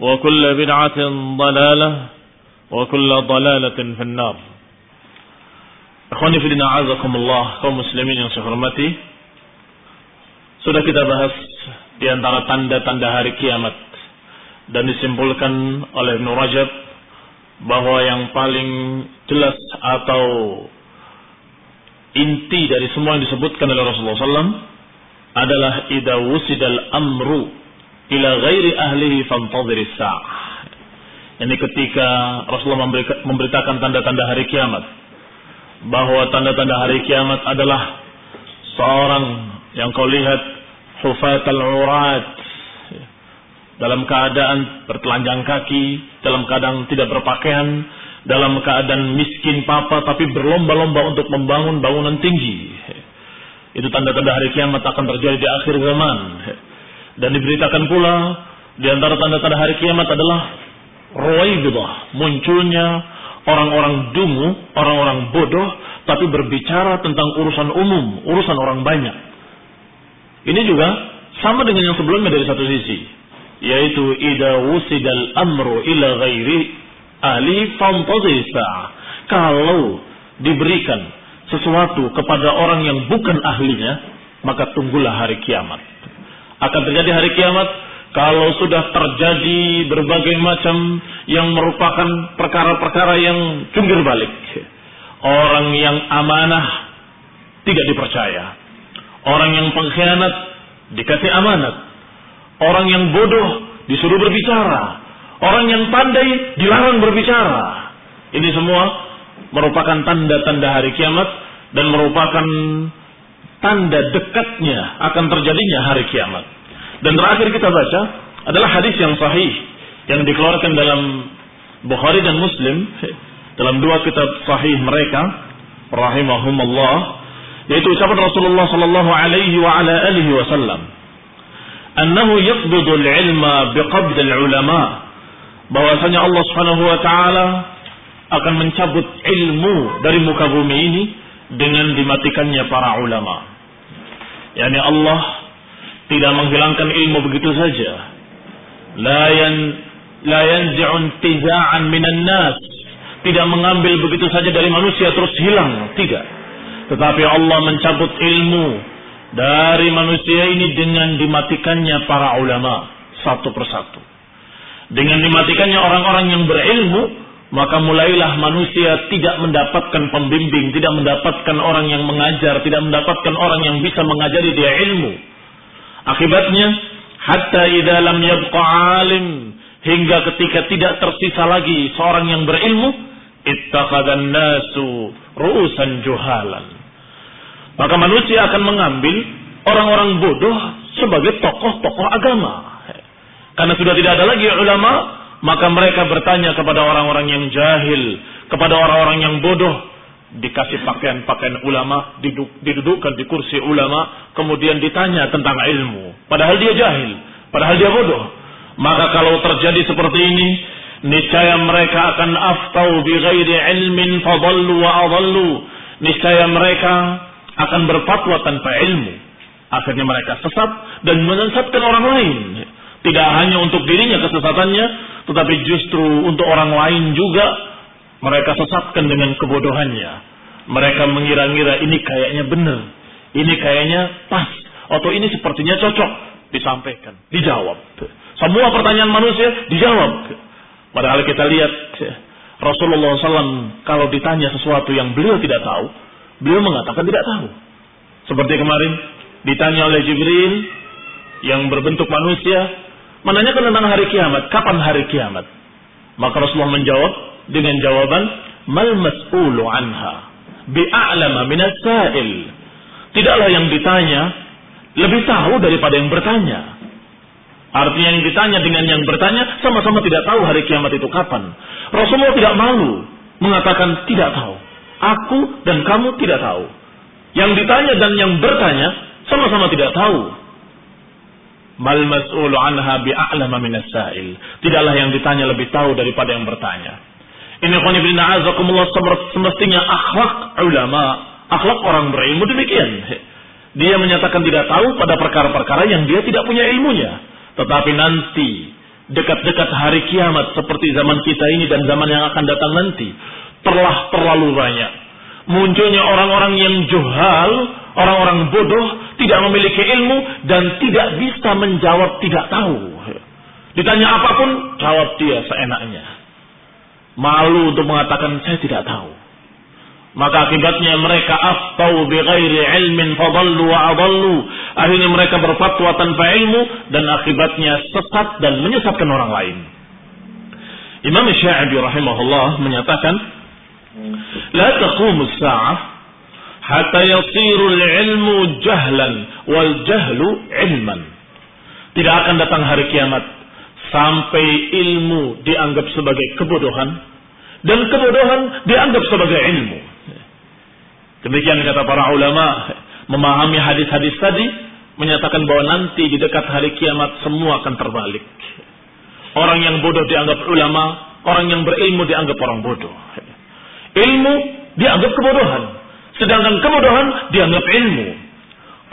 وكل بدعة ضلالة وكل ضلالة في النار Akhwani fi dina azakumullah kaum muslimin yang saya hormati Sudah kita bahas di antara tanda-tanda hari kiamat dan disimpulkan oleh Ibn Rajab bahwa yang paling jelas atau inti dari semua yang disebutkan oleh Rasulullah SAW adalah idza wusidal amru ila ghairi ahlihi fantadhiris sa'ah. Ini ketika Rasulullah memberitakan tanda-tanda hari kiamat bahwa tanda-tanda hari kiamat adalah seorang yang kau lihat hufatal urat dalam keadaan bertelanjang kaki, dalam keadaan tidak berpakaian, dalam keadaan miskin papa tapi berlomba-lomba untuk membangun bangunan tinggi. Itu tanda-tanda hari kiamat akan terjadi di akhir zaman. Dan diberitakan pula di antara tanda-tanda hari kiamat adalah ruwaibidah, munculnya orang-orang dungu, orang-orang bodoh, tapi berbicara tentang urusan umum, urusan orang banyak. Ini juga sama dengan yang sebelumnya dari satu sisi, yaitu ida wusidal amru ila ghairi ahli Kalau diberikan sesuatu kepada orang yang bukan ahlinya, maka tunggulah hari kiamat. Akan terjadi hari kiamat kalau sudah terjadi berbagai macam yang merupakan perkara-perkara yang jungkir balik. Orang yang amanah tidak dipercaya. Orang yang pengkhianat dikasih amanat. Orang yang bodoh disuruh berbicara. Orang yang pandai dilarang berbicara. Ini semua merupakan tanda-tanda hari kiamat dan merupakan tanda dekatnya akan terjadinya hari kiamat. Dan terakhir kita baca adalah hadis yang sahih yang dikeluarkan dalam Bukhari dan Muslim dalam dua kitab sahih mereka rahimahumullah yaitu ucapan Rasulullah sallallahu alaihi wa ala alihi wasallam annahu yaqbidu al-ilma biqabd al-ulama bahwasanya Allah Subhanahu wa taala akan mencabut ilmu dari muka bumi ini dengan dimatikannya para ulama. Yani Allah tidak menghilangkan ilmu begitu saja. La yan la intiza'an minan nas. Tidak mengambil begitu saja dari manusia terus hilang, tidak. Tetapi Allah mencabut ilmu dari manusia ini dengan dimatikannya para ulama satu persatu. Dengan dimatikannya orang-orang yang berilmu, maka mulailah manusia tidak mendapatkan pembimbing, tidak mendapatkan orang yang mengajar, tidak mendapatkan orang yang bisa mengajari dia ilmu. Akibatnya, hatta idza lam yabqa alim hingga ketika tidak tersisa lagi seorang yang berilmu, ittakhadhan nasu ru'usan juhalan. Maka manusia akan mengambil orang-orang bodoh sebagai tokoh-tokoh agama. Karena sudah tidak ada lagi ulama, maka mereka bertanya kepada orang-orang yang jahil, kepada orang-orang yang bodoh, dikasih pakaian-pakaian ulama, didudukkan di kursi ulama, kemudian ditanya tentang ilmu. Padahal dia jahil, padahal dia bodoh. Maka kalau terjadi seperti ini, niscaya mereka akan aftau bi ghairi ilmin fadallu wa adallu. Niscaya mereka akan berfatwa tanpa ilmu. Akhirnya mereka sesat dan menyesatkan orang lain. Tidak hanya untuk dirinya kesesatannya, tetapi justru untuk orang lain juga mereka sesatkan dengan kebodohannya. Mereka mengira-ngira ini kayaknya benar, ini kayaknya pas, atau ini sepertinya cocok. Disampaikan, dijawab. Semua pertanyaan manusia dijawab. Padahal kita lihat Rasulullah SAW kalau ditanya sesuatu yang beliau tidak tahu, beliau mengatakan tidak tahu. Seperti kemarin ditanya oleh Jibril yang berbentuk manusia, menanyakan tentang hari kiamat, kapan hari kiamat. Maka Rasulullah menjawab dengan jawaban mal mas'ulu anha bi'a'lama minas sa'il. Tidaklah yang ditanya lebih tahu daripada yang bertanya. Artinya yang ditanya dengan yang bertanya sama-sama tidak tahu hari kiamat itu kapan. Rasulullah tidak malu mengatakan tidak tahu. Aku dan kamu tidak tahu. Yang ditanya dan yang bertanya sama-sama tidak tahu. Mal mas'ulu anha bi'a'lama minas sa'il. Tidaklah yang ditanya lebih tahu daripada yang bertanya. Ini bin azakumullah semestinya akhlak ulama, akhlak orang berilmu demikian. Dia menyatakan tidak tahu pada perkara-perkara yang dia tidak punya ilmunya. Tetapi nanti dekat-dekat hari kiamat seperti zaman kita ini dan zaman yang akan datang nanti telah terlalu banyak munculnya orang-orang yang juhal, Orang-orang bodoh tidak memiliki ilmu dan tidak bisa menjawab tidak tahu. Ditanya apa pun, jawab dia seenaknya. Malu untuk mengatakan saya tidak tahu. Maka akibatnya mereka aftau bi ghairi ilmin fadallu wa adallu. Akhirnya mereka berfatwa tanpa ilmu dan akibatnya sesat dan menyesatkan orang lain. Imam Syafi'i rahimahullah menyatakan, "La taqumus sa'ah." hatta yasirul ilmu jahlan wal jahlu ilman. Tidak akan datang hari kiamat sampai ilmu dianggap sebagai kebodohan dan kebodohan dianggap sebagai ilmu. Demikian kata para ulama memahami hadis-hadis tadi menyatakan bahwa nanti di dekat hari kiamat semua akan terbalik. Orang yang bodoh dianggap ulama, orang yang berilmu dianggap orang bodoh. Ilmu dianggap kebodohan. Sedangkan kebodohan dianggap ilmu.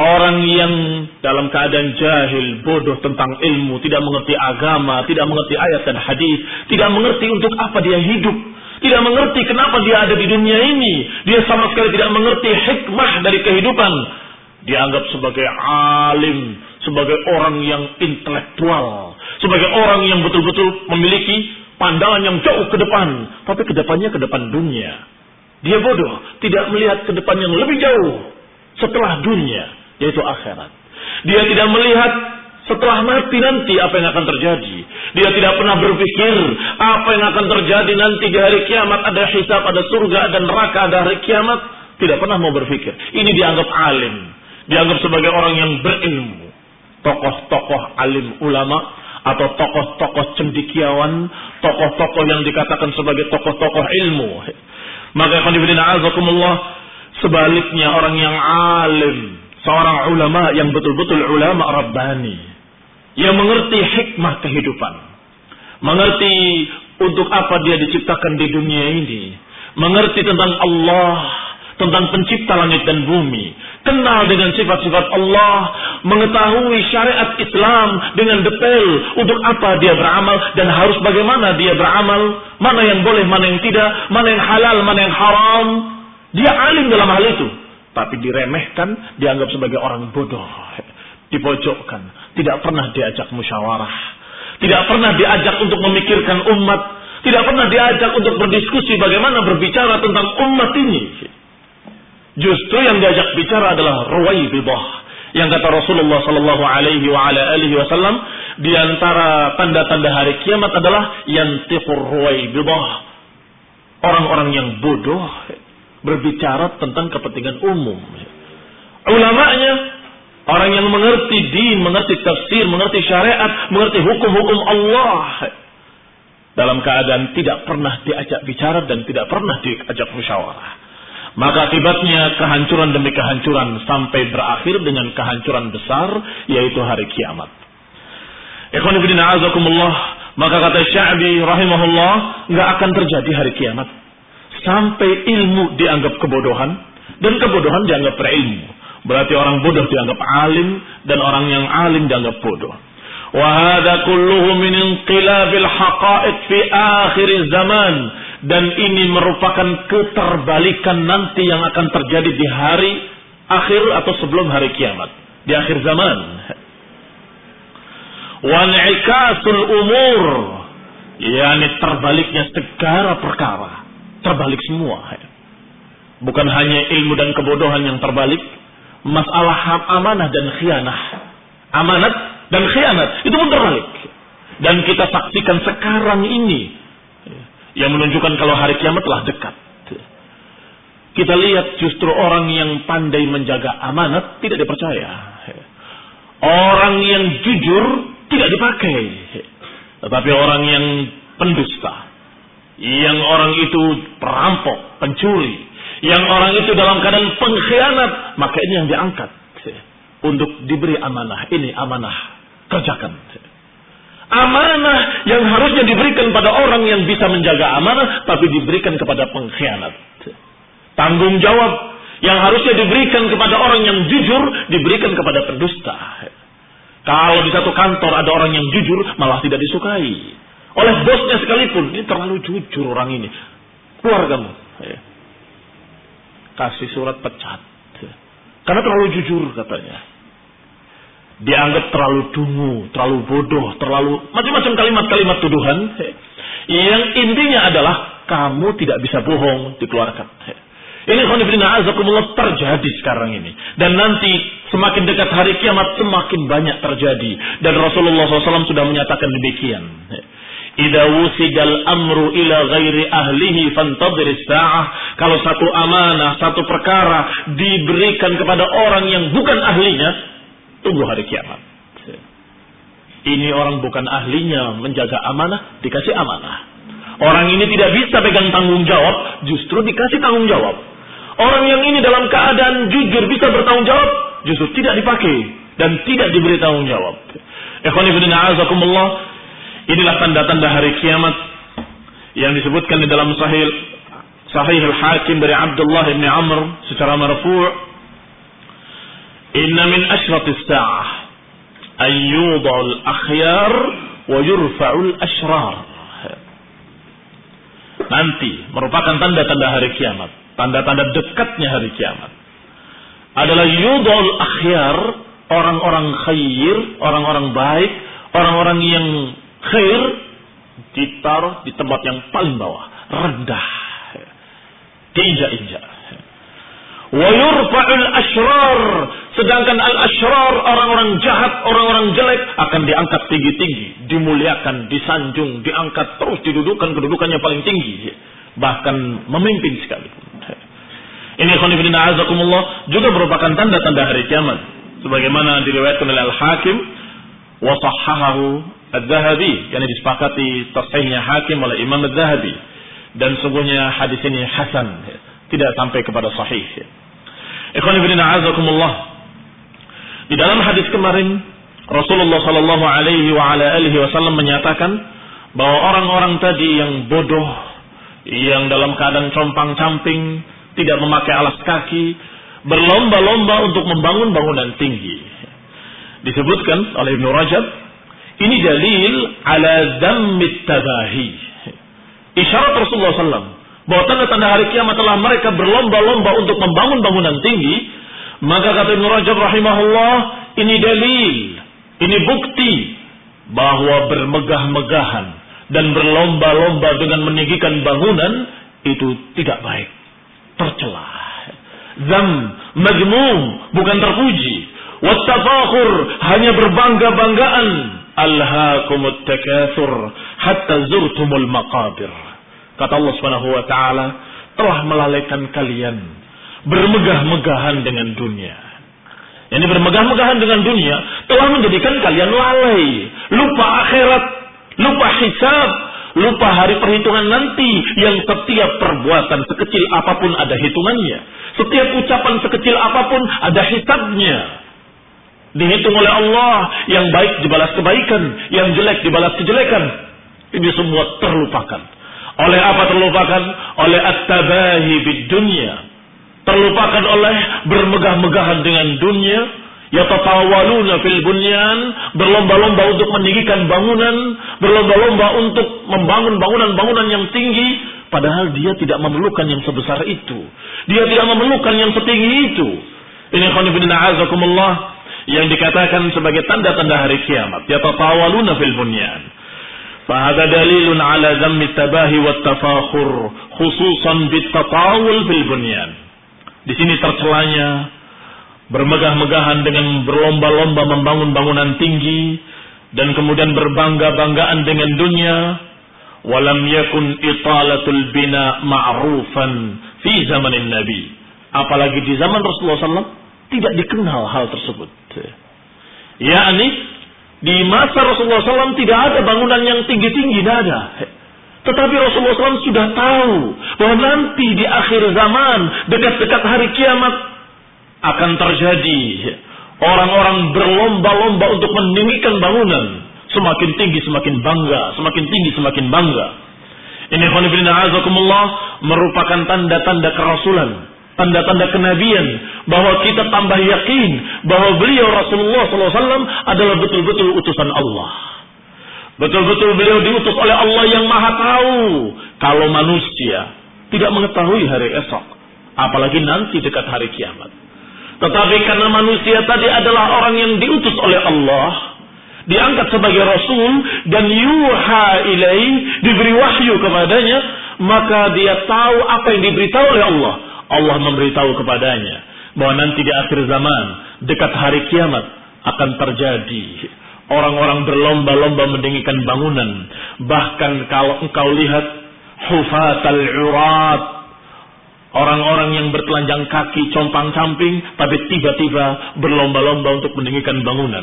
Orang yang dalam keadaan jahil, bodoh tentang ilmu, tidak mengerti agama, tidak mengerti ayat dan hadis, tidak mengerti untuk apa dia hidup, tidak mengerti kenapa dia ada di dunia ini, dia sama sekali tidak mengerti hikmah dari kehidupan. Dianggap sebagai alim, sebagai orang yang intelektual, sebagai orang yang betul-betul memiliki pandangan yang jauh ke depan, tapi ke depannya ke depan dunia. Dia bodoh, tidak melihat ke depan yang lebih jauh setelah dunia, yaitu akhirat. Dia tidak melihat setelah mati nanti apa yang akan terjadi. Dia tidak pernah berpikir apa yang akan terjadi nanti di hari kiamat. Ada hisab, ada surga, ada neraka, ada hari kiamat. Tidak pernah mau berpikir. Ini dianggap alim. Dianggap sebagai orang yang berilmu. Tokoh-tokoh alim ulama atau tokoh-tokoh cendikiawan, tokoh-tokoh yang dikatakan sebagai tokoh-tokoh ilmu. Maka khonibidina azakumullah sebaliknya orang yang alim, seorang ulama yang betul-betul ulama rabbani yang mengerti hikmah kehidupan, mengerti untuk apa dia diciptakan di dunia ini, mengerti tentang Allah, tentang pencipta langit dan bumi, kenal dengan sifat-sifat Allah, mengetahui syariat Islam dengan detail untuk apa dia beramal dan harus bagaimana dia beramal, mana yang boleh, mana yang tidak, mana yang halal, mana yang haram. Dia alim dalam hal itu, tapi diremehkan, dianggap sebagai orang bodoh, dipojokkan, tidak pernah diajak musyawarah, tidak pernah diajak untuk memikirkan umat, tidak pernah diajak untuk berdiskusi bagaimana berbicara tentang umat ini. Justru yang diajak bicara adalah Ruwaibidah. Yang kata Rasulullah sallallahu alaihi wa ala alihi wasallam di antara tanda-tanda hari kiamat adalah yantiqur Ruwaibidah. orang-orang yang bodoh berbicara tentang kepentingan umum. Ulamanya orang yang mengerti din, mengerti tafsir, mengerti syariat, mengerti hukum-hukum Allah. Dalam keadaan tidak pernah diajak bicara dan tidak pernah diajak musyawarah. Maka akibatnya kehancuran demi kehancuran sampai berakhir dengan kehancuran besar yaitu hari kiamat. Maka kata Sya'bi rahimahullah, nggak akan terjadi hari kiamat sampai ilmu dianggap kebodohan dan kebodohan dianggap berilmu. Berarti orang bodoh dianggap alim dan orang yang alim dianggap bodoh. Wahada kulluhu min inqilabil haqa'iq fi akhir zaman dan ini merupakan keterbalikan nanti yang akan terjadi di hari akhir atau sebelum hari kiamat. Di akhir zaman. Wan'ikasul umur. Yakni terbaliknya segala perkara. Terbalik semua. Bukan hanya ilmu dan kebodohan yang terbalik. Masalah amanah dan khianah. Amanat dan khianat. Itu pun terbalik. Dan kita saksikan sekarang ini yang menunjukkan kalau hari kiamat telah dekat. Kita lihat justru orang yang pandai menjaga amanat tidak dipercaya. Orang yang jujur tidak dipakai. Tetapi orang yang pendusta. Yang orang itu perampok, pencuri. Yang orang itu dalam keadaan pengkhianat. Maka ini yang diangkat. Untuk diberi amanah. Ini amanah. Kerjakan. Amanah yang harusnya diberikan pada orang yang bisa menjaga amanah, tapi diberikan kepada pengkhianat. Tanggung jawab yang harusnya diberikan kepada orang yang jujur, diberikan kepada pendusta. Kalau di satu kantor ada orang yang jujur, malah tidak disukai. Oleh bosnya sekalipun, ini terlalu jujur orang ini. Keluar kamu. Kasih surat pecat. Karena terlalu jujur katanya dianggap terlalu dungu, terlalu bodoh, terlalu macam-macam kalimat-kalimat tuduhan yang intinya adalah kamu tidak bisa bohong dikeluarkan. Ini khonifidina azakumullah terjadi sekarang ini. Dan nanti semakin dekat hari kiamat semakin banyak terjadi. Dan Rasulullah SAW sudah menyatakan demikian. Ida wusidal amru ila ghairi ahlihi fantadhir sa'ah. Kalau satu amanah, satu perkara diberikan kepada orang yang bukan ahlinya, Tunggu hari kiamat. Ini orang bukan ahlinya menjaga amanah, dikasih amanah. Orang ini tidak bisa pegang tanggung jawab, justru dikasih tanggung jawab. Orang yang ini dalam keadaan jujur bisa bertanggung jawab, justru tidak dipakai dan tidak diberi tanggung jawab. Inilah tanda-tanda hari kiamat yang disebutkan di dalam sahih Sahih al-Hakim dari Abdullah bin Amr secara marfu' Inna min ashratis sa'ah an yudha'ul akhyar wa yurfa'ul ashrar. Nanti merupakan tanda-tanda hari kiamat, tanda-tanda dekatnya hari kiamat. Adalah yudha'ul akhyar, orang-orang khair, orang-orang baik, orang-orang yang khair ditaruh di tempat yang paling bawah, rendah. Diinjak-injak. Wa yurfa'ul ashrar Sedangkan al-ashrar, orang-orang jahat, orang-orang jelek akan diangkat tinggi-tinggi, dimuliakan, disanjung, diangkat terus didudukan kedudukannya paling tinggi, bahkan memimpin sekali. Ini khonifidina azakumullah juga merupakan tanda-tanda hari kiamat. Sebagaimana diriwayatkan oleh Al-Hakim wa sahhahahu Al-Zahabi yang disepakati tasihnya Hakim oleh Imam Al-Zahabi dan sungguhnya hadis ini hasan tidak sampai kepada sahih. Ikhwan ibn a'azakumullah di dalam hadis kemarin Rasulullah Shallallahu Alaihi Wasallam menyatakan bahwa orang-orang tadi yang bodoh, yang dalam keadaan compang camping, tidak memakai alas kaki, berlomba-lomba untuk membangun bangunan tinggi. Disebutkan oleh Ibnu Rajab, ini dalil ala dhammit tabahi. Isyarat Rasulullah SAW bahwa tanda-tanda hari kiamat telah mereka berlomba-lomba untuk membangun bangunan tinggi maka kata Ibn Rajab rahimahullah, ini dalil, ini bukti bahwa bermegah-megahan dan berlomba-lomba dengan meninggikan bangunan itu tidak baik, tercela. Zam, majmum, bukan terpuji. Wattafakhur, hanya berbangga-banggaan. Alhaakumut takathur hatta zurtumul maqabir. Kata Allah taala, telah melalaikan kalian bermegah-megahan dengan dunia. Ini bermegah-megahan dengan dunia telah menjadikan kalian lalai, lupa akhirat, lupa hisab, lupa hari perhitungan nanti yang setiap perbuatan sekecil apa pun ada hitungannya. Setiap ucapan sekecil apa pun ada hisabnya. Dihitung oleh Allah, yang baik dibalas kebaikan, yang jelek dibalas kejelekan. Ini semua terlupakan. Oleh apa terlupakan? Oleh at-tabahi bid dunia terlupakan oleh bermegah-megahan dengan dunia yatatawaluna fil bunyan berlomba-lomba untuk meninggikan bangunan berlomba-lomba untuk membangun bangunan-bangunan yang tinggi padahal dia tidak memerlukan yang sebesar itu dia tidak memerlukan yang setinggi itu ini khonibina azakumullah yang dikatakan sebagai tanda-tanda hari kiamat yatatawaluna fil bunyan فهذا دليل على ذم التباهي والتفاخر خصوصا بالتطاول في البنيان di sini tercelanya bermegah-megahan dengan berlomba-lomba membangun bangunan tinggi dan kemudian berbangga-banggaan dengan dunia. Walam yakun italatul bina ma'rufan fi zamanin nabi. Apalagi di zaman Rasulullah SAW tidak dikenal hal tersebut. Yakni di masa Rasulullah SAW tidak ada bangunan yang tinggi-tinggi tidak ada tetapi Rasulullah SAW sudah tahu bahwa nanti di akhir zaman, dekat-dekat hari kiamat, akan terjadi orang-orang berlomba-lomba untuk meninggikan bangunan. Semakin tinggi semakin bangga, semakin tinggi semakin bangga. Ini azakumullah merupakan tanda-tanda kerasulan, tanda-tanda kenabian bahwa kita tambah yakin bahwa beliau Rasulullah SAW adalah betul-betul utusan Allah. Betul-betul beliau diutus oleh Allah yang maha tahu. Kalau manusia tidak mengetahui hari esok. Apalagi nanti dekat hari kiamat. Tetapi karena manusia tadi adalah orang yang diutus oleh Allah. Diangkat sebagai Rasul. Dan yuha ilai. Diberi wahyu kepadanya. Maka dia tahu apa yang diberitahu oleh Allah. Allah memberitahu kepadanya. Bahwa nanti di akhir zaman. Dekat hari kiamat. Akan terjadi Orang-orang berlomba-lomba mendirikan bangunan. Bahkan kalau engkau lihat hufatal urat. Orang-orang yang bertelanjang kaki, compang-camping, tapi tiba-tiba berlomba-lomba untuk mendirikan bangunan.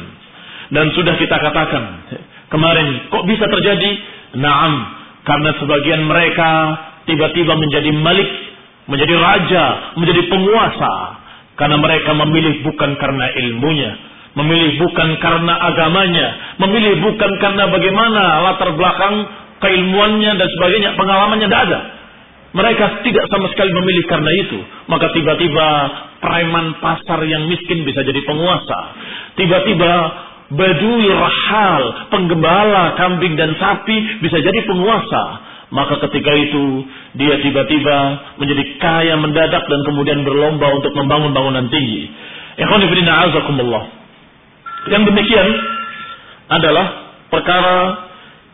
Dan sudah kita katakan, kemarin kok bisa terjadi? Naam, karena sebagian mereka tiba-tiba menjadi malik, menjadi raja, menjadi penguasa. Karena mereka memilih bukan karena ilmunya, Memilih bukan karena agamanya, memilih bukan karena bagaimana latar belakang keilmuannya dan sebagainya, pengalamannya tidak ada. Mereka tidak sama sekali memilih karena itu. Maka tiba-tiba preman pasar yang miskin bisa jadi penguasa. Tiba-tiba badui rahal, penggembala kambing dan sapi bisa jadi penguasa. Maka ketika itu dia tiba-tiba menjadi kaya mendadak dan kemudian berlomba untuk membangun bangunan tinggi. Ikhwan. Yang demikian adalah perkara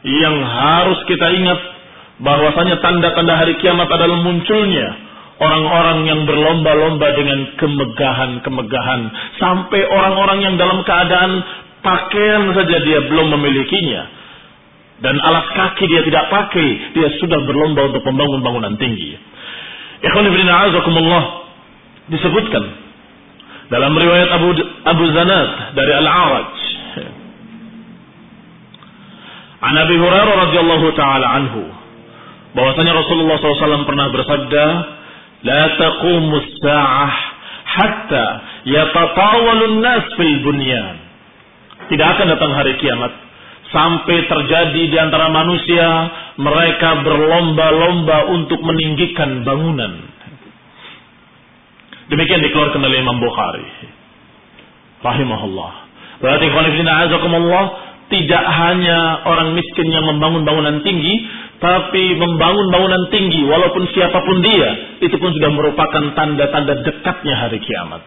yang harus kita ingat bahwasanya tanda-tanda hari kiamat adalah munculnya orang-orang yang berlomba-lomba dengan kemegahan-kemegahan sampai orang-orang yang dalam keadaan pakaian saja dia belum memilikinya dan alas kaki dia tidak pakai dia sudah berlomba untuk membangun bangunan tinggi. Ikhwan ibn disebutkan dalam riwayat Abu Abu Zanad dari Al-A'raj. An Abi Hurairah radhiyallahu taala anhu bahwasanya Rasulullah SAW pernah bersabda, "La taqumu as-sa'ah hatta yatatawalu an-nas fil bunyan." Tidak akan datang hari kiamat sampai terjadi di antara manusia mereka berlomba-lomba untuk meninggikan bangunan Demikian dikeluarkan oleh Imam Bukhari. Rahimahullah. Berarti azakumullah tidak hanya orang miskin yang membangun bangunan tinggi, tapi membangun bangunan tinggi walaupun siapa pun dia, itu pun sudah merupakan tanda-tanda dekatnya hari kiamat.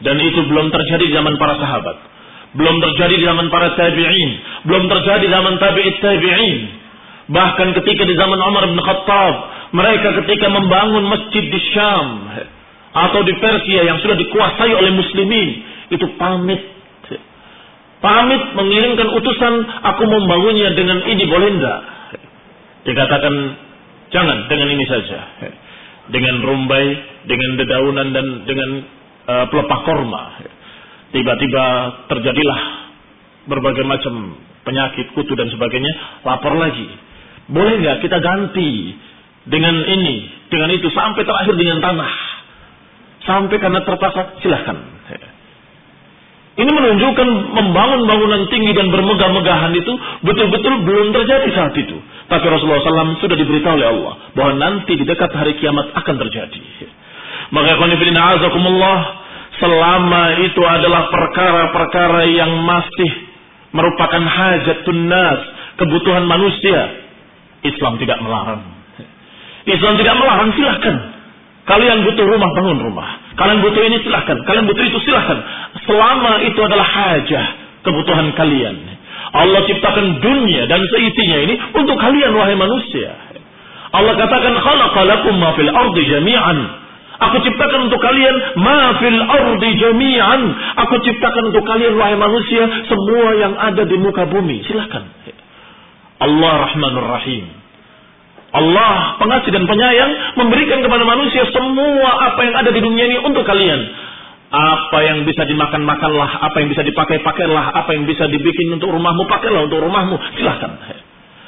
Dan itu belum terjadi di zaman para sahabat. Belum terjadi di zaman para tabi'in. Belum terjadi di zaman tabi'it tabi'in. Bahkan ketika di zaman Umar bin Khattab, mereka ketika membangun masjid di Syam, atau di Persia yang sudah dikuasai oleh muslimin itu pamit pamit mengirimkan utusan aku membangunnya dengan ini boleh enggak dikatakan Jangan dengan ini saja. Dengan rumbai, dengan dedaunan dan dengan uh, pelepah korma. Tiba-tiba terjadilah berbagai macam penyakit, kutu dan sebagainya. Lapor lagi. Boleh nggak kita ganti dengan ini, dengan itu sampai terakhir dengan tanah. Sampai karena terpaksa silahkan. Ini menunjukkan membangun bangunan tinggi dan bermegah-megahan itu betul-betul belum terjadi saat itu. Tapi Rasulullah SAW sudah diberitahu oleh Allah bahwa nanti di dekat hari kiamat akan terjadi. Maka qanifidina azakumullah selama itu adalah perkara-perkara yang masih merupakan hajat tunas, kebutuhan manusia. Islam tidak melarang. Islam tidak melarang silahkan. Kalian butuh rumah, bangun rumah. Kalian butuh ini silahkan. Kalian butuh itu silahkan. Selama itu adalah hajah kebutuhan kalian. Allah ciptakan dunia dan seisinya ini untuk kalian wahai manusia. Allah katakan khalaqalakum ma fil ardi jami'an. Aku ciptakan untuk kalian ma fil ardi jami'an. Aku ciptakan untuk kalian wahai manusia semua yang ada di muka bumi. Silahkan. Allah Rahmanur Rahim. Allah pengasih dan penyayang memberikan kepada manusia semua apa yang ada di dunia ini untuk kalian. Apa yang bisa dimakan makanlah, apa yang bisa dipakai pakailah, apa yang bisa dibikin untuk rumahmu pakailah untuk rumahmu. Silahkan.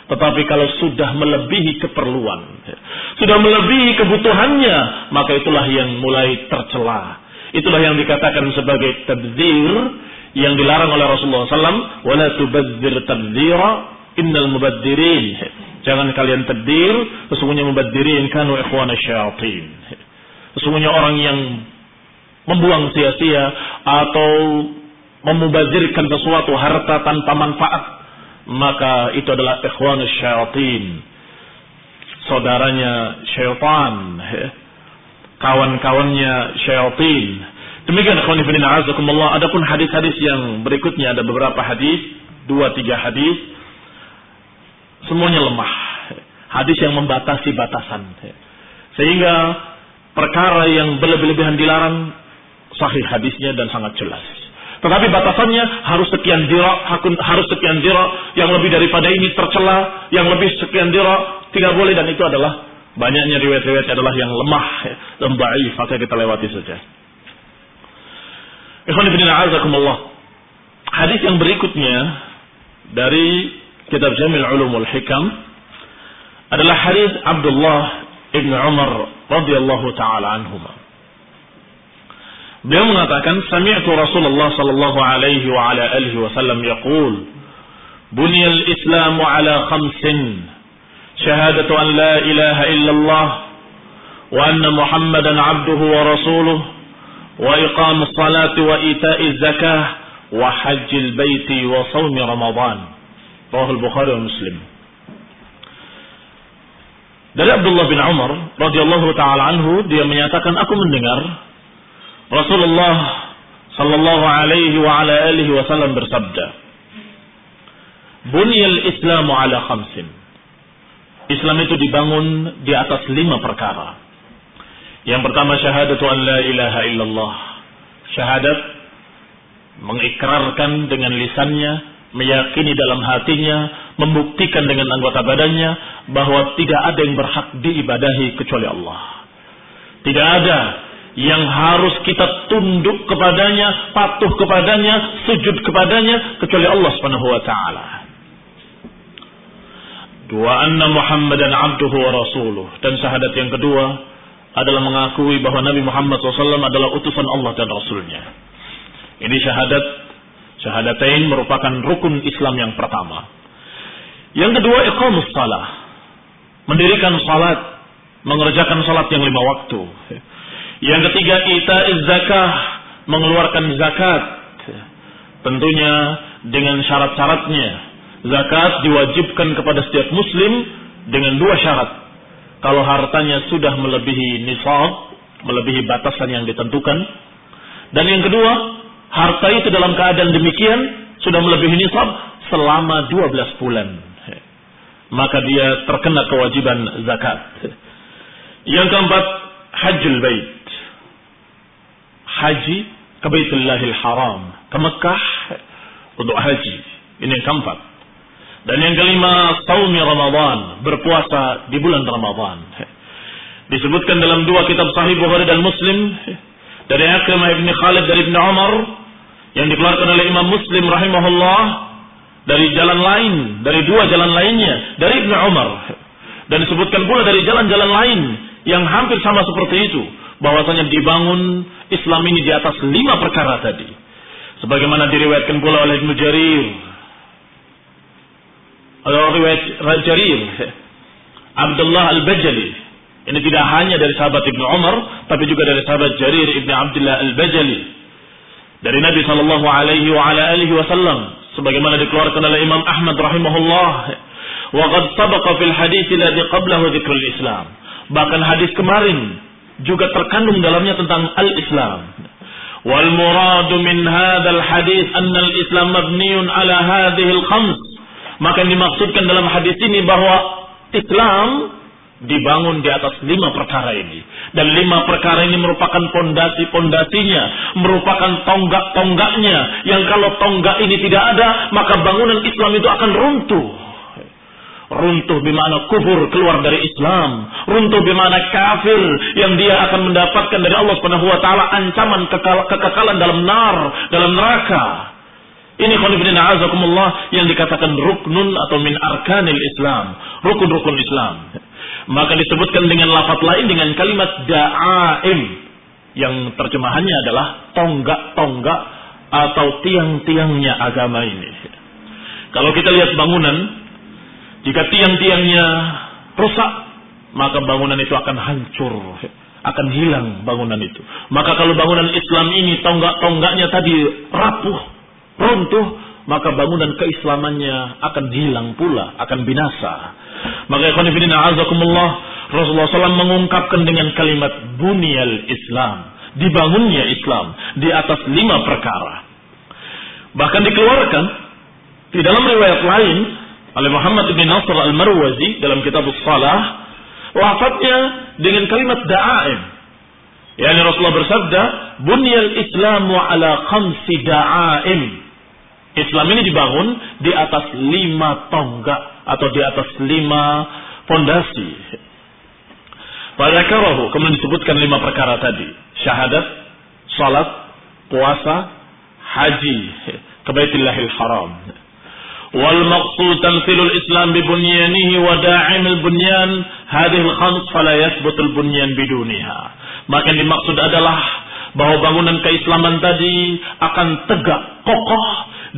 Tetapi kalau sudah melebihi keperluan, sudah melebihi kebutuhannya, maka itulah yang mulai tercela. Itulah yang dikatakan sebagai tabzir yang dilarang oleh Rasulullah SAW. Wala tubadzir tabzira innal mubadirin. Jangan kalian tedir, sesungguhnya mubadirin kanu ikhwana syayatin. Sesungguhnya orang yang membuang sia-sia atau memubazirkan sesuatu harta tanpa manfaat, maka itu adalah ikhwana syayatin. Saudaranya syaitan, kawan-kawannya syaitan. Demikian ikhwan fillah azakumullah. Adapun hadis-hadis yang berikutnya ada beberapa hadis, dua tiga hadis semuanya lemah. Hadis yang membatasi batasan. Sehingga perkara yang berlebih-lebihan dilarang sahih hadisnya dan sangat jelas. Tetapi batasannya harus sekian dira, harus sekian dira, yang lebih daripada ini tercela, yang lebih sekian dira tidak boleh dan itu adalah banyaknya riwayat-riwayat adalah yang lemah dan dhaif, maka kita lewati saja. Ikhwan Hadis yang berikutnya dari kitab Jamil Ulumul Hikam adalah hadis Abdullah ibn Umar radhiyallahu taala anhuma. Beliau mengatakan sami'tu Rasulullah sallallahu alaihi wa ala alihi wasallam yaqul بني الإسلام على خمس شهادة أن لا إله إلا الله وأن محمدا عبده ورسوله وإقام الصلاة وإيتاء الزكاة وحج البيت وصوم رمضان Rawahul Bukhari dan Muslim. Dari Abdullah bin Umar radhiyallahu taala anhu dia menyatakan aku mendengar Rasulullah sallallahu alaihi wa ala alihi wasallam bersabda Bunyal Islamu ala khamsin Islam itu dibangun di atas lima perkara. Yang pertama syahadatu an la ilaha illallah. Syahadat mengikrarkan dengan lisannya meyakini dalam hatinya, membuktikan dengan anggota badannya bahwa tidak ada yang berhak diibadahi kecuali Allah. Tidak ada yang harus kita tunduk kepadanya, patuh kepadanya, sujud kepadanya kecuali Allah Subhanahu wa taala. Dua anna Muhammadan abduhu wa rasuluh dan syahadat yang kedua adalah mengakui bahwa Nabi Muhammad SAW adalah utusan Allah dan Rasulnya. Ini syahadat Syahadatain merupakan rukun Islam yang pertama. Yang kedua, iqamus salah. Mendirikan salat, mengerjakan salat yang lima waktu. Yang ketiga, ita zakah, mengeluarkan zakat. Tentunya dengan syarat-syaratnya. Zakat diwajibkan kepada setiap muslim dengan dua syarat. Kalau hartanya sudah melebihi nisab, melebihi batasan yang ditentukan. Dan yang kedua, harta itu dalam keadaan demikian sudah melebihi nisab selama 12 bulan. Maka dia terkena kewajiban zakat. Yang keempat, hajjul bait. Haji ke Baitullahil Haram, ke Mekah untuk haji. Ini yang keempat. Dan yang kelima, saumi Ramadan, berpuasa di bulan Ramadan. Disebutkan dalam dua kitab Sahih Bukhari dan Muslim dari Akramah ibn Khalid dari Ibn Umar yang dikeluarkan oleh Imam Muslim rahimahullah dari jalan lain, dari dua jalan lainnya dari Ibn Umar. Dan disebutkan pula dari jalan-jalan lain yang hampir sama seperti itu bahwasanya dibangun Islam ini di atas lima perkara tadi. Sebagaimana diriwayatkan pula oleh Ibn Jarir. Atau riwayat Jarir. Abdullah Al-Bajali. Ini tidak hanya dari sahabat Ibnu Umar tapi juga dari sahabat Jarir Ibn Abdullah Al-Bajali dari Nabi sallallahu alaihi wasallam sebagaimana dikeluarkan oleh Imam Ahmad rahimahullah wa qad sabaqa fil hadits alladhi qablahu dzikrul Islam. Bahkan hadis kemarin juga terkandung dalamnya tentang al-Islam. Wal muradu min hadzal hadis anna al-Islam mabniun ala hadhihi al-khams. Maka dimaksudkan dalam hadis ini bahwa Islam dibangun di atas lima perkara ini. Dan lima perkara ini merupakan pondasi-pondasinya, merupakan tonggak-tonggaknya. Yang kalau tonggak ini tidak ada, maka bangunan Islam itu akan runtuh. Runtuh bimana kufur keluar dari Islam. Runtuh bimana kafir yang dia akan mendapatkan dari Allah Subhanahu wa taala ancaman kekekalan dalam nar, dalam neraka. Ini khonifidin azakumullah yang dikatakan ruknun atau min arkanil Islam. Rukun-rukun Islam. Maka disebutkan dengan lafaz lain dengan kalimat da'aim. Yang terjemahannya adalah tonggak-tonggak atau tiang-tiangnya agama ini. Kalau kita lihat bangunan, jika tiang-tiangnya rusak, maka bangunan itu akan hancur, akan hilang bangunan itu. Maka kalau bangunan Islam ini tonggak-tonggaknya tadi rapuh, runtuh, maka bangunan keislamannya akan hilang pula, akan binasa. Maka ikhwan azakumullah, Rasulullah SAW mengungkapkan dengan kalimat bunyal Islam. Dibangunnya Islam di atas lima perkara. Bahkan dikeluarkan di dalam riwayat lain oleh Muhammad bin Nasr al-Marwazi dalam kitab Salah, wafatnya dengan kalimat da'aim. Yani Rasulullah bersabda, bunyal Islamu ala khamsi da'aim Islam ini dibangun di atas lima tonggak atau di atas lima fondasi. Fadzakarahu kemudian disebutkan lima perkara tadi. Syahadat, salat, puasa, haji ke Baitillahil Haram. Wal maqsud tamthilul Islam bi bunyanihi wa da'imil bunyan hadhihi al-khams fala yathbutul bunyan biduniha. Maka yang dimaksud adalah bahwa bangunan keislaman tadi akan tegak kokoh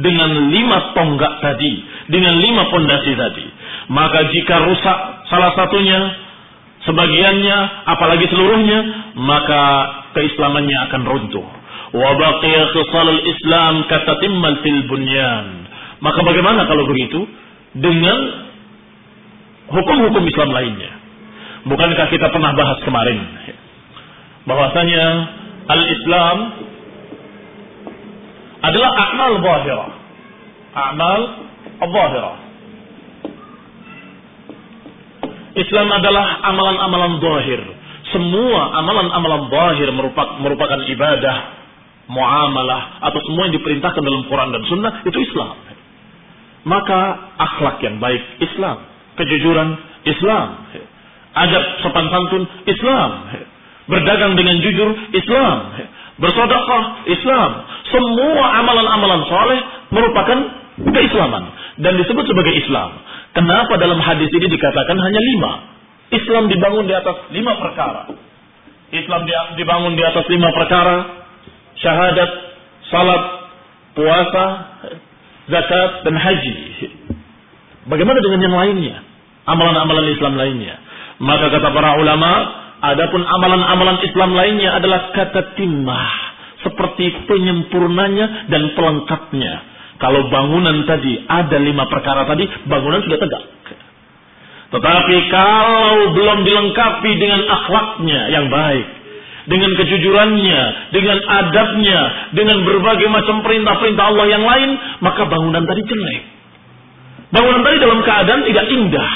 dengan lima tonggak tadi, dengan lima pondasi tadi. Maka jika rusak salah satunya, sebagiannya, apalagi seluruhnya, maka keislamannya akan runtuh. Wa baqiya islam katatimmal fil bunyan. Maka bagaimana kalau begitu dengan hukum-hukum Islam lainnya? Bukankah kita pernah bahas kemarin bahwasanya al-Islam adalah amal zahirah. Amal zahirah. Islam adalah amalan-amalan zahir. Semua amalan-amalan zahir merupakan, merupakan ibadah, muamalah atau semua yang diperintahkan dalam Quran dan Sunnah itu Islam. Maka akhlak yang baik Islam, kejujuran Islam, adab sopan santun Islam, berdagang dengan jujur Islam, bersedekah Islam, semua amalan-amalan soleh merupakan keislaman dan disebut sebagai Islam. Kenapa dalam hadis ini dikatakan hanya lima? Islam dibangun di atas lima perkara. Islam dibangun di atas lima perkara. Syahadat, salat, puasa, zakat, dan haji. Bagaimana dengan yang lainnya? Amalan-amalan Islam lainnya. Maka kata para ulama, adapun amalan-amalan Islam lainnya adalah kata timah seperti penyempurnanya dan pelengkapnya. Kalau bangunan tadi ada lima perkara tadi, bangunan sudah tegak. Tetapi kalau belum dilengkapi dengan akhlaknya yang baik, dengan kejujurannya, dengan adabnya, dengan berbagai macam perintah-perintah Allah yang lain, maka bangunan tadi jelek. Bangunan tadi dalam keadaan tidak indah,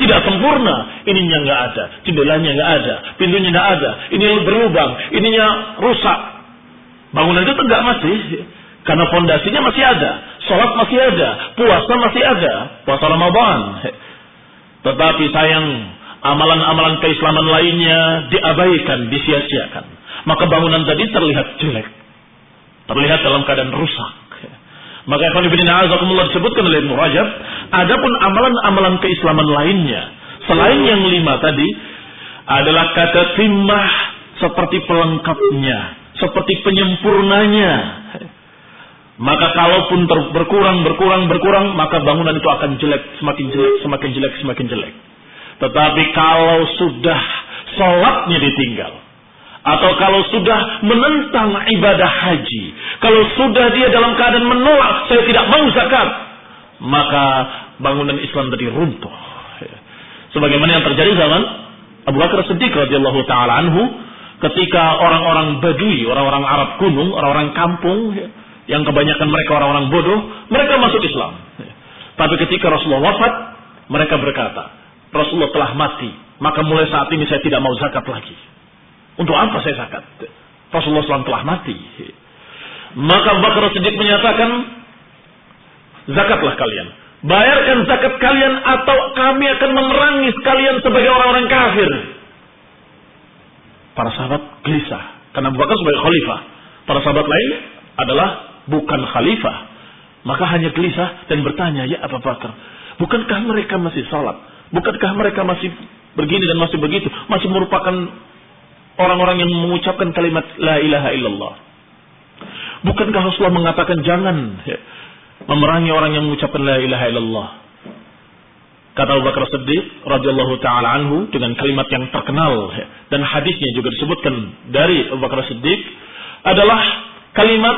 tidak sempurna. Ininya nggak ada, jendelanya nggak ada, pintunya nggak ada, ini berlubang, ininya rusak, Bangunan itu tegak masih. Karena fondasinya masih ada, sholat masih ada, puasa masih ada, puasa Ramadan. Tetapi sayang, amalan-amalan keislaman lainnya diabaikan, disia-siakan. Maka bangunan tadi terlihat jelek. Terlihat dalam keadaan rusak. Maka Ibn Ibn Azakumullah disebutkan oleh Ibn Rajab, adapun amalan-amalan keislaman lainnya, selain yang lima tadi, adalah kata timah seperti pelengkapnya, seperti penyempurnanya. Maka kalaupun berkurang, berkurang, berkurang, maka bangunan itu akan jelek, semakin jelek, semakin jelek, semakin jelek. Tetapi kalau sudah sholatnya ditinggal, atau kalau sudah menentang ibadah haji, kalau sudah dia dalam keadaan menolak, saya tidak mau zakat, maka bangunan Islam tadi runtuh. Sebagaimana yang terjadi zaman Abu Bakar Siddiq radhiyallahu taala anhu ketika orang-orang Badui, orang-orang Arab gunung, orang-orang kampung yang kebanyakan mereka orang-orang bodoh, mereka masuk Islam. Tapi ketika Rasulullah wafat, mereka berkata, Rasulullah telah mati, maka mulai saat ini saya tidak mau zakat lagi. Untuk apa saya zakat? Rasulullah SAW telah mati. Maka Bakar Siddiq menyatakan, zakatlah kalian. Bayarkan zakat kalian atau kami akan memerangi kalian sebagai orang-orang kafir. Para sahabat gelisah. Karena Abu Bakar sebagai khalifah. Para sahabat lain adalah bukan khalifah. Maka hanya gelisah dan bertanya, ya Abu Bakar, bukankah mereka masih salat? Bukankah mereka masih begini dan masih begitu? Masih merupakan orang-orang yang mengucapkan kalimat La ilaha illallah. Bukankah Rasulullah mengatakan jangan ya, memerangi orang yang mengucapkan La ilaha illallah. Kata Abu Bakar Siddiq radhiyallahu taala anhu dengan kalimat yang terkenal ya, dan hadisnya juga disebutkan dari Abu Bakar Siddiq adalah kalimat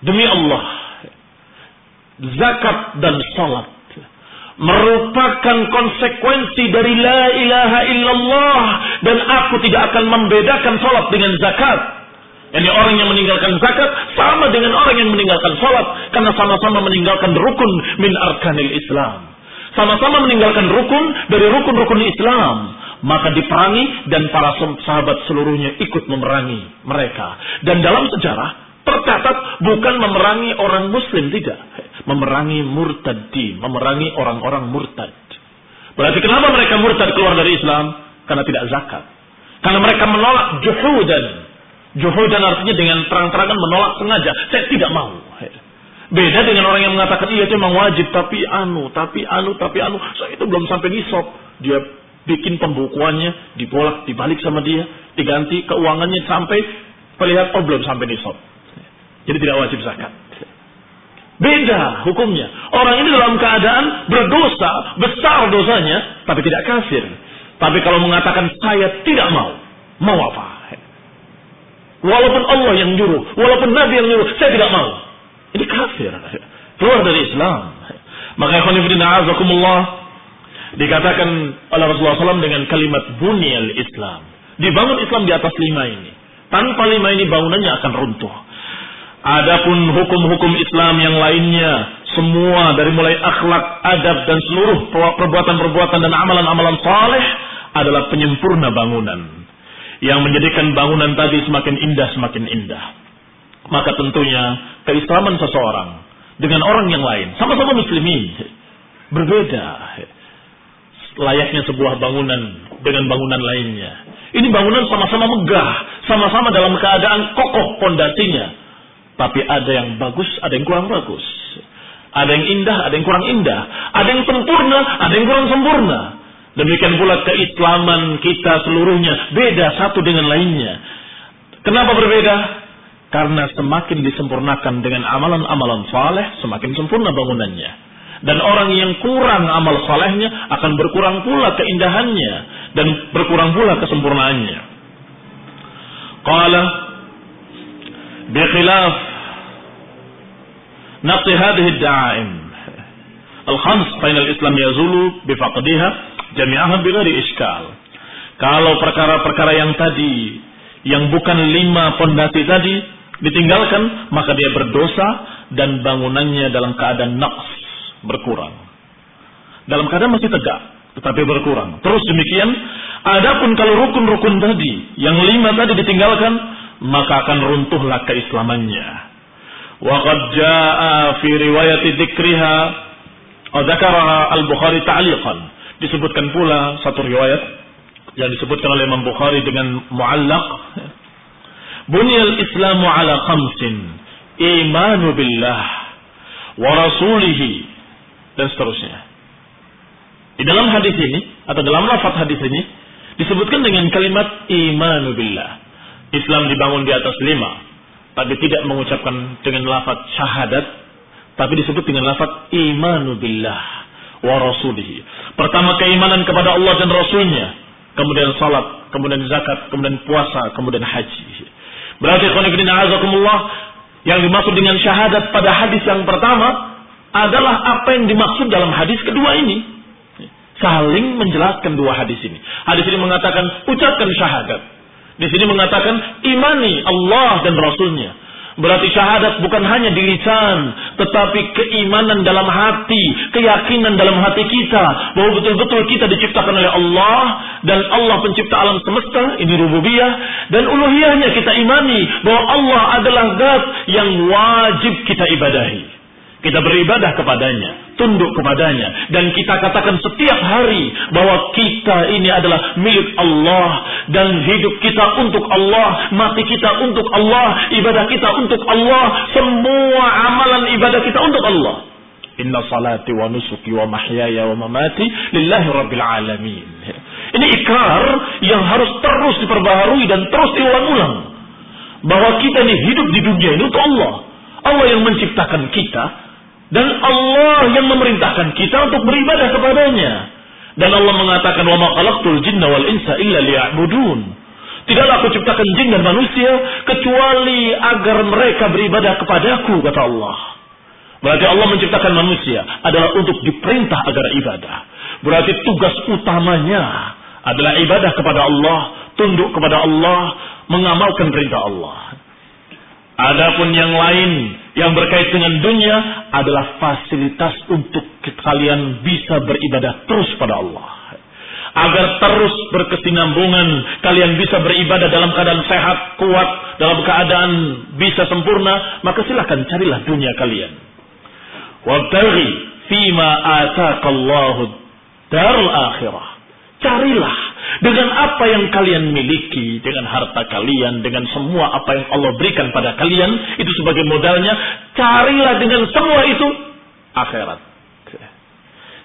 Demi Allah, zakat dan salat merupakan konsekuensi dari la ilaha illallah dan aku tidak akan membedakan salat dengan zakat. Ini orang yang meninggalkan zakat sama dengan orang yang meninggalkan salat karena sama-sama meninggalkan rukun min arkanil Islam. Sama-sama meninggalkan rukun dari rukun-rukun Islam. Maka diperangi dan para sahabat seluruhnya ikut memerangi mereka. Dan dalam sejarah tercatat bukan memerangi orang muslim tidak. Memerangi murtadi memerangi orang-orang murtad. Berarti kenapa mereka murtad keluar dari Islam? Karena tidak zakat. Karena mereka menolak juhudan. Juhudan artinya dengan terang-terangan menolak sengaja. Saya tidak mau. Beda dengan orang yang mengatakan iya itu memang wajib tapi anu tapi anu tapi anu. Saya itu belum sampai nisab. Dia bikin pembukuannya dibolak dibalik sama dia diganti keuangannya sampai melihat oh belum sampai nisab jadi tidak wajib zakat. Beda hukumnya. Orang ini dalam keadaan berdosa, besar dosanya, tapi tidak kafir. Tapi kalau mengatakan saya tidak mau, mau apa? Walaupun Allah yang nyuruh, walaupun Nabi yang nyuruh, saya tidak mau. Ini kafir. Keluar dari Islam. Maka ikhwanifidina azakumullah dikatakan oleh Rasulullah SAW dengan kalimat bunyal Islam. Dibangun Islam di atas lima ini. Tanpa lima ini bangunannya akan runtuh. Adapun hukum-hukum Islam yang lainnya, semua dari mulai akhlak, adab dan seluruh perbuatan-perbuatan dan amalan-amalan saleh adalah penyempurna bangunan yang menjadikan bangunan tadi semakin indah semakin indah. Maka tentunya keislaman seseorang dengan orang yang lain sama-sama muslimin berbeda layaknya sebuah bangunan dengan bangunan lainnya. Ini bangunan sama-sama megah, sama-sama dalam keadaan kokoh pondasinya tapi ada yang bagus, ada yang kurang bagus. Ada yang indah, ada yang kurang indah. Ada yang sempurna, ada yang kurang sempurna. Demikian pula keislaman kita seluruhnya beda satu dengan lainnya. Kenapa berbeda? Karena semakin disempurnakan dengan amalan-amalan saleh, semakin sempurna bangunannya. Dan orang yang kurang amal salehnya akan berkurang pula keindahannya dan berkurang pula kesempurnaannya. Qala bikhilaf نقص هذه الدعائم الخمس فإن الإسلام يزول بفقدها جميعها بغير إشكال kalau perkara-perkara yang tadi yang bukan lima pondasi tadi ditinggalkan maka dia berdosa dan bangunannya dalam keadaan naqs berkurang dalam keadaan masih tegak tetapi berkurang terus demikian adapun kalau rukun-rukun tadi yang lima tadi ditinggalkan maka akan runtuhlah keislamannya. وقد جاء في رواية ذكرها ذكرها البخاري تعليقا disebutkan pula satu riwayat yang disebutkan oleh Imam Bukhari dengan muallaq Bunyal Islamu ala khamsin imanu billah wa rasulihi dan seterusnya. Di dalam hadis ini atau dalam lafaz hadis ini disebutkan dengan kalimat imanu billah. Islam dibangun di atas lima, tapi tidak mengucapkan dengan lafaz syahadat, tapi disebut dengan lafaz imanu billah wa rasulihi. Pertama keimanan kepada Allah dan Rasulnya, kemudian salat, kemudian zakat, kemudian puasa, kemudian haji. Berarti azakumullah yang dimaksud dengan syahadat pada hadis yang pertama adalah apa yang dimaksud dalam hadis kedua ini. Saling menjelaskan dua hadis ini. Hadis ini mengatakan ucapkan syahadat. Di sini mengatakan imani Allah dan Rasulnya. Berarti syahadat bukan hanya di lisan, tetapi keimanan dalam hati, keyakinan dalam hati kita bahwa betul-betul kita diciptakan oleh Allah dan Allah pencipta alam semesta, ini rububiyah dan uluhiyahnya kita imani bahwa Allah adalah zat yang wajib kita ibadahi. Kita beribadah kepadanya, tunduk kepadanya. Dan kita katakan setiap hari bahwa kita ini adalah milik Allah. Dan hidup kita untuk Allah, mati kita untuk Allah, ibadah kita untuk Allah. Semua amalan ibadah kita untuk Allah. Inna salati wa nusuki wa mahyaya wa mamati lillahi rabbil alamin. Ini ikrar yang harus terus diperbaharui dan terus diulang-ulang. Bahwa kita ini hidup di dunia ini untuk Allah. Allah yang menciptakan kita, dan Allah yang memerintahkan kita untuk beribadah kepadanya. Dan Allah mengatakan wa ma jinna wal insa illa liya'budun. Tidaklah aku ciptakan jin dan manusia kecuali agar mereka beribadah kepadaku kata Allah. Berarti Allah menciptakan manusia adalah untuk diperintah agar ibadah. Berarti tugas utamanya adalah ibadah kepada Allah, tunduk kepada Allah, mengamalkan perintah Allah. Adapun yang lain yang berkait dengan dunia adalah fasilitas untuk kalian bisa beribadah terus pada Allah. Agar terus berkesinambungan, kalian bisa beribadah dalam keadaan sehat, kuat, dalam keadaan bisa sempurna, maka silahkan carilah dunia kalian. Wabtaghi fima ataqallahu darul akhirah. Carilah dengan apa yang kalian miliki, dengan harta kalian, dengan semua apa yang Allah berikan pada kalian, itu sebagai modalnya, carilah dengan semua itu akhirat.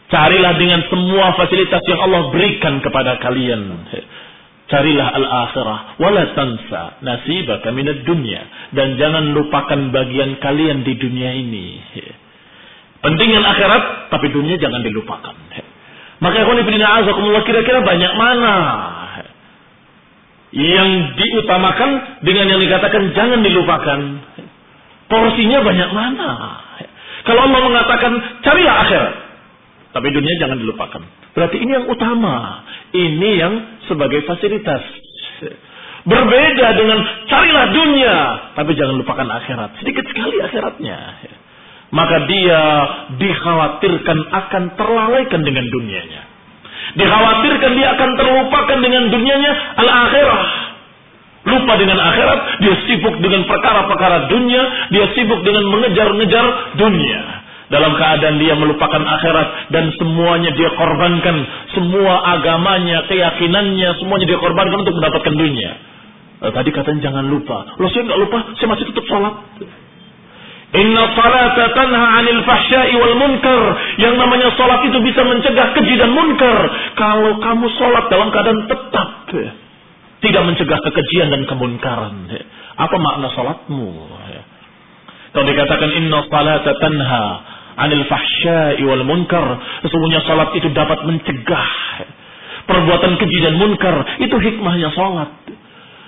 Carilah dengan semua fasilitas yang Allah berikan kepada kalian. Carilah al-akhirah. Wala tansa nasibaka minad dunya. Dan jangan lupakan bagian kalian di dunia ini. Pentingnya akhirat, tapi dunia jangan dilupakan. Maka ikhwan ibn a'azakumullah kira-kira banyak mana yang diutamakan dengan yang dikatakan jangan dilupakan. Porsinya banyak mana? Kalau Allah mengatakan carilah akhirat. Tapi dunia jangan dilupakan. Berarti ini yang utama. Ini yang sebagai fasilitas. Berbeda dengan carilah dunia. Tapi jangan lupakan akhirat. Sedikit sekali akhiratnya maka dia dikhawatirkan akan terlalaikan dengan dunianya. Dikhawatirkan dia akan terlupakan dengan dunianya al-akhirah. Lupa dengan akhirat, dia sibuk dengan perkara-perkara dunia, dia sibuk dengan mengejar-ngejar dunia. Dalam keadaan dia melupakan akhirat dan semuanya dia korbankan, semua agamanya, keyakinannya, semuanya dia korbankan untuk mendapatkan dunia. Eh, tadi katanya jangan lupa. Loh saya nggak lupa, saya masih tetap sholat. Inna salata tanha anil fahsyai wal munkar. Yang namanya salat itu bisa mencegah keji dan munkar. Kalau kamu salat dalam keadaan tetap. Tidak mencegah kekejian dan kemunkaran. Apa makna salatmu? Kalau dikatakan inna salata tanha anil fahsyai wal munkar. Sesungguhnya salat itu dapat mencegah perbuatan keji dan munkar. Itu hikmahnya salat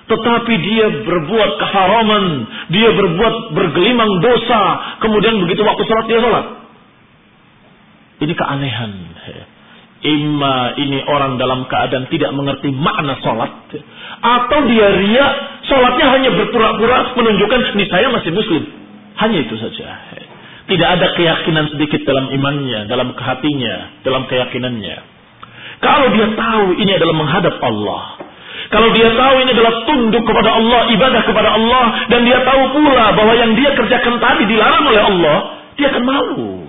tetapi dia berbuat keharaman, dia berbuat bergelimang dosa, kemudian begitu waktu sholat dia sholat. Ini keanehan. Ima ini orang dalam keadaan tidak mengerti makna sholat. Atau dia ria, sholatnya hanya berpura-pura menunjukkan, ini saya masih muslim. Hanya itu saja. Tidak ada keyakinan sedikit dalam imannya, dalam hatinya, dalam keyakinannya. Kalau dia tahu ini adalah menghadap Allah, Kalau dia tahu ini adalah tunduk kepada Allah, ibadah kepada Allah, dan dia tahu pula bahwa yang dia kerjakan tadi dilarang oleh Allah, dia akan malu.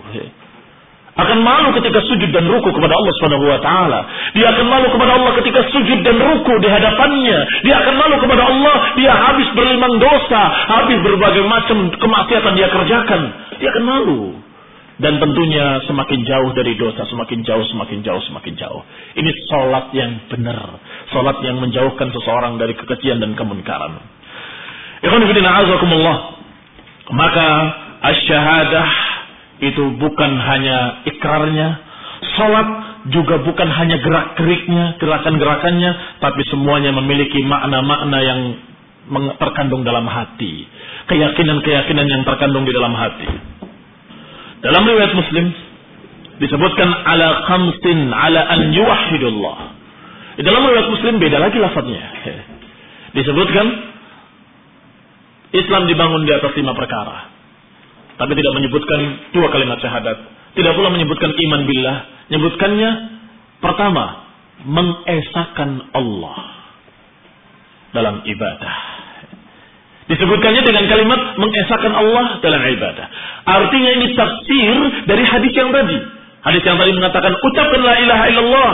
Akan malu ketika sujud dan ruku kepada Allah Subhanahu wa taala. Dia akan malu kepada Allah ketika sujud dan ruku di hadapannya. Dia akan malu kepada Allah, dia habis berlimang dosa, habis berbagai macam kemaksiatan dia kerjakan. Dia akan malu. Dan tentunya semakin jauh dari dosa, semakin jauh, semakin jauh, semakin jauh. Ini sholat yang benar. Sholat yang menjauhkan seseorang dari kekejian dan kemunkaran. Maka asyahadah itu bukan hanya ikrarnya. Sholat juga bukan hanya gerak-geriknya, gerakan-gerakannya. Tapi semuanya memiliki makna-makna yang terkandung dalam hati. Keyakinan-keyakinan yang terkandung di dalam hati. Dalam riwayat Muslim disebutkan ala khamsin ala an yuwahhidullah. Dalam riwayat Muslim beda lagi lafadznya. Disebutkan Islam dibangun di atas lima perkara. Tapi tidak menyebutkan dua kalimat syahadat. Tidak pula menyebutkan iman billah. Menyebutkannya pertama, mengesahkan Allah dalam ibadah. Disebutkannya dengan kalimat mengesahkan Allah dalam ibadah. Artinya ini tafsir dari hadis yang tadi. Hadis yang tadi mengatakan ucapkan la ilaha illallah.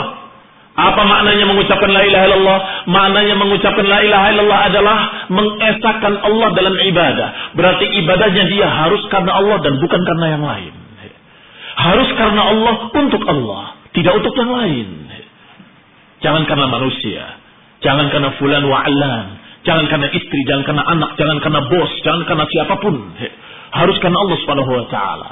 Apa maknanya mengucapkan la ilaha illallah? Maknanya mengucapkan la ilaha illallah adalah mengesahkan Allah dalam ibadah. Berarti ibadahnya dia harus karena Allah dan bukan karena yang lain. Harus karena Allah untuk Allah, tidak untuk yang lain. Jangan karena manusia, jangan karena fulan wa'alan, Jangan karena istri, jangan karena anak, jangan karena bos, jangan karena siapa pun. Harus karena Allah Subhanahu wa taala.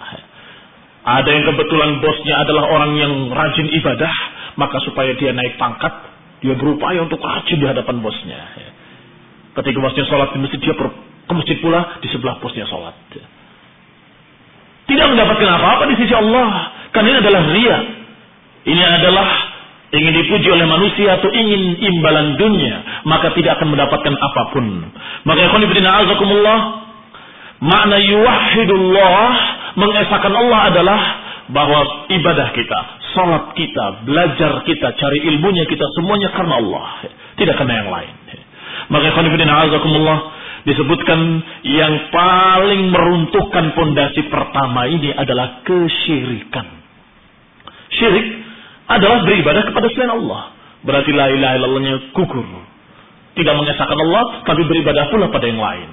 Ada yang kebetulan bosnya adalah orang yang rajin ibadah, maka supaya dia naik pangkat, dia berupaya untuk rajin di hadapan bosnya. Ketika bosnya sholat di masjid, dia ke masjid pula di sebelah bosnya sholat. Tidak mendapatkan apa-apa di sisi Allah. Karena ini adalah ria. Ini adalah ingin dipuji oleh manusia atau ingin imbalan dunia, maka tidak akan mendapatkan apa pun. Maka ikhwan ibn azakumullah, makna yuwahhidullah, mengesahkan Allah adalah bahwa ibadah kita, salat kita, belajar kita, cari ilmunya kita semuanya karena Allah, tidak karena yang lain. Maka ikhwan ibn azakumullah, disebutkan yang paling meruntuhkan pondasi pertama ini adalah kesyirikan. Syirik adalah beribadah kepada selain Allah. Berarti la ilaha illallahnya gugur. Tidak mengesahkan Allah, tapi beribadah pula pada yang lain.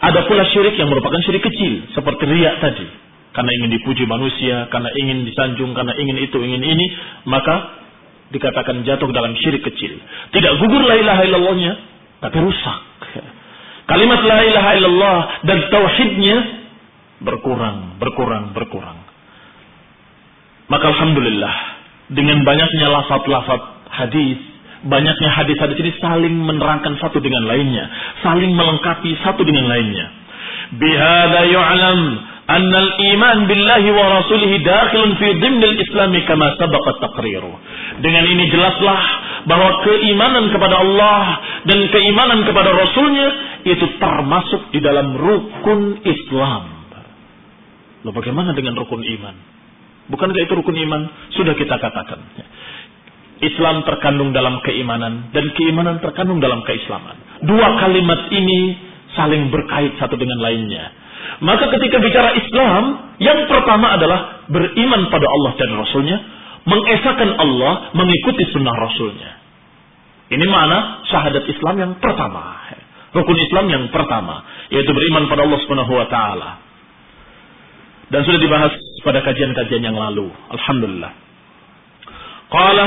Ada pula syirik yang merupakan syirik kecil. Seperti riak tadi. Karena ingin dipuji manusia, karena ingin disanjung, karena ingin itu, ingin ini. Maka dikatakan jatuh dalam syirik kecil. Tidak gugur la ilaha illallahnya, tapi rusak. Kalimat la ilaha illallah dan tauhidnya berkurang, berkurang, berkurang. Maka Alhamdulillah, dengan banyaknya lafaz-lafaz hadis, banyaknya hadis-hadis ini saling menerangkan satu dengan lainnya, saling melengkapi satu dengan lainnya. Bihada yu'lam al-iman billahi wa rasulihi dakhilun fi dhimn al-islam kama sabaqa taqriru. Dengan ini jelaslah bahwa keimanan kepada Allah dan keimanan kepada Rasulnya itu termasuk di dalam rukun Islam. Loh bagaimana dengan rukun iman? Bukankah itu rukun iman? Sudah kita katakan. Islam terkandung dalam keimanan dan keimanan terkandung dalam keislaman. Dua kalimat ini saling berkait satu dengan lainnya. Maka ketika bicara Islam, yang pertama adalah beriman pada Allah dan Rasulnya, mengesahkan Allah, mengikuti sunnah Rasulnya. Ini mana syahadat Islam yang pertama. Rukun Islam yang pertama, yaitu beriman pada Allah taala. Dan sudah dibahas pada kajian-kajian yang lalu. Alhamdulillah. Qala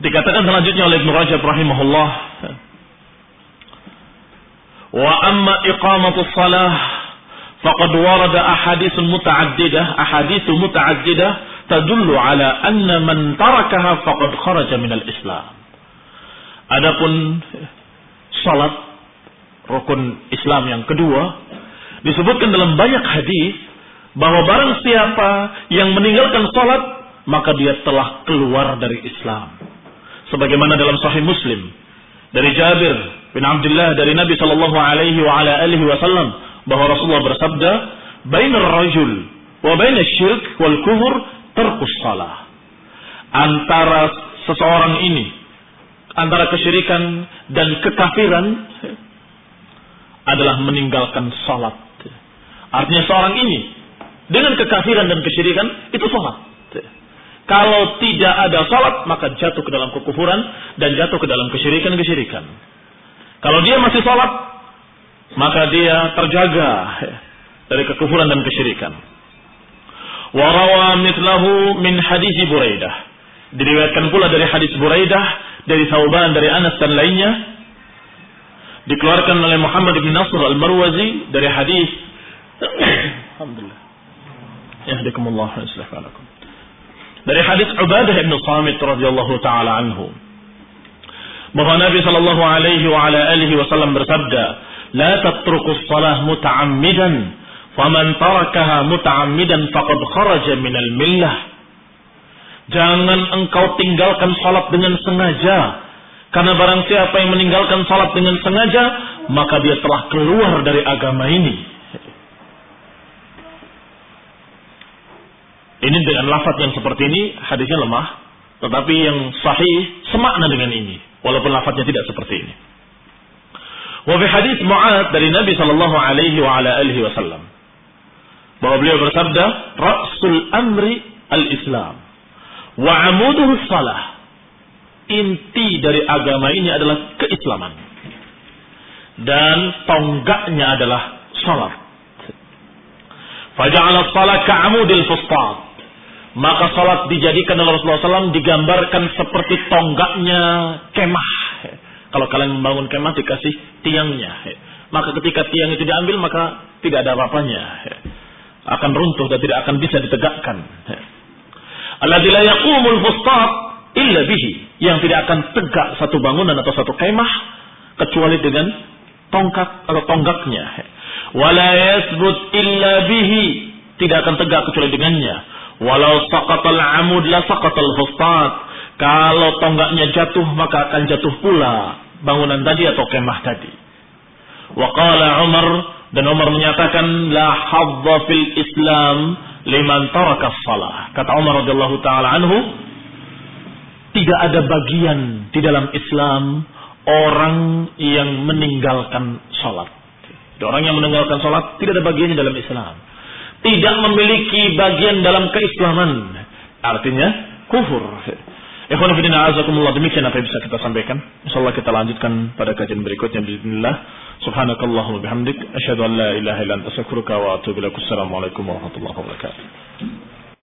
dikatakan selanjutnya oleh Ibnu Rajab rahimahullah wa amma iqamatu salah faqad warada ahadits muta'addidah ahadits muta'addidah tadullu ala anna man tarakaha faqad kharaja min al-islam adapun salat rukun Islam yang kedua disebutkan dalam banyak hadis bahwa barang siapa yang meninggalkan salat maka dia telah keluar dari Islam. Sebagaimana dalam Sahih Muslim dari Jabir bin Abdullah dari Nabi sallallahu alaihi wa ala alihi wasallam bahwa Rasulullah bersabda, "Bainar rajul wa bainas syirk wal kufur tarkus salah." Antara seseorang ini antara kesyirikan dan kekafiran adalah meninggalkan salat. Artinya seorang ini dengan kekafiran dan kesyirikan itu salat. Kalau tidak ada salat maka jatuh ke dalam kekufuran dan jatuh ke dalam kesyirikan-kesyirikan. Kalau dia masih salat maka dia terjaga dari kekufuran dan kesyirikan. Warawa mitlahu min hadis Buraidah. Diriwayatkan pula dari hadis Buraidah, dari Thauban, dari Anas dan lainnya. Dikeluarkan oleh Muhammad bin Nasr al-Marwazi dari hadis Alhamdulillah. Yahdikumullah wa Dari hadis Ubadah bin Samit radhiyallahu taala anhu. Bahwa Nabi sallallahu alaihi wa ala alihi wasallam bersabda, "La tatruku shalah muta'ammidan Faman tarakaha muta'ammidan faqad kharaja minal millah. Jangan engkau tinggalkan salat dengan sengaja. Karena barang siapa yang meninggalkan salat dengan sengaja, maka dia telah keluar dari agama ini. Ini dengan lafaz yang seperti ini, hadisnya lemah. Tetapi yang sahih semakna dengan ini. Walaupun lafaznya tidak seperti ini. Wa fi hadis Mu'ad dari Nabi sallallahu alaihi wa ala alihi wasallam bahwa beliau bersabda rasul amri al-islam wa amuduhu salah inti dari agama ini adalah keislaman dan tonggaknya adalah salat faja'ala salat ka'amudil fustat maka salat dijadikan oleh Rasulullah SAW digambarkan seperti tonggaknya kemah. Kalau kalian membangun kemah dikasih tiangnya. Maka ketika tiang itu diambil maka tidak ada apa-apanya. Akan runtuh dan tidak akan bisa ditegakkan. Alladzi la yaqumul fustat illa bihi, yang tidak akan tegak satu bangunan atau satu kemah kecuali dengan tongkat atau tonggaknya. Wala yasbut illa bihi, tidak akan tegak kecuali dengannya. Walau saqatal amud la saqatal fustat. Kalau tonggaknya jatuh maka akan jatuh pula bangunan tadi atau kemah tadi. Wa qala Umar dan Umar menyatakan la hadza fil Islam liman taraka salah. Kata Umar radhiyallahu taala anhu, tidak ada bagian di dalam Islam orang yang meninggalkan salat. Orang yang meninggalkan salat tidak ada bagian di dalam Islam. Tidak memiliki bagian dalam keislaman. Artinya kufur. Ikhwan fillah azakumullah demikian apa yang bisa kita sampaikan. Insyaallah kita lanjutkan pada kajian berikutnya bismillah. Subhanakallahumma bihamdik asyhadu an la ilaha illa anta astaghfiruka wa atubu ilaik. Assalamualaikum warahmatullahi wabarakatuh.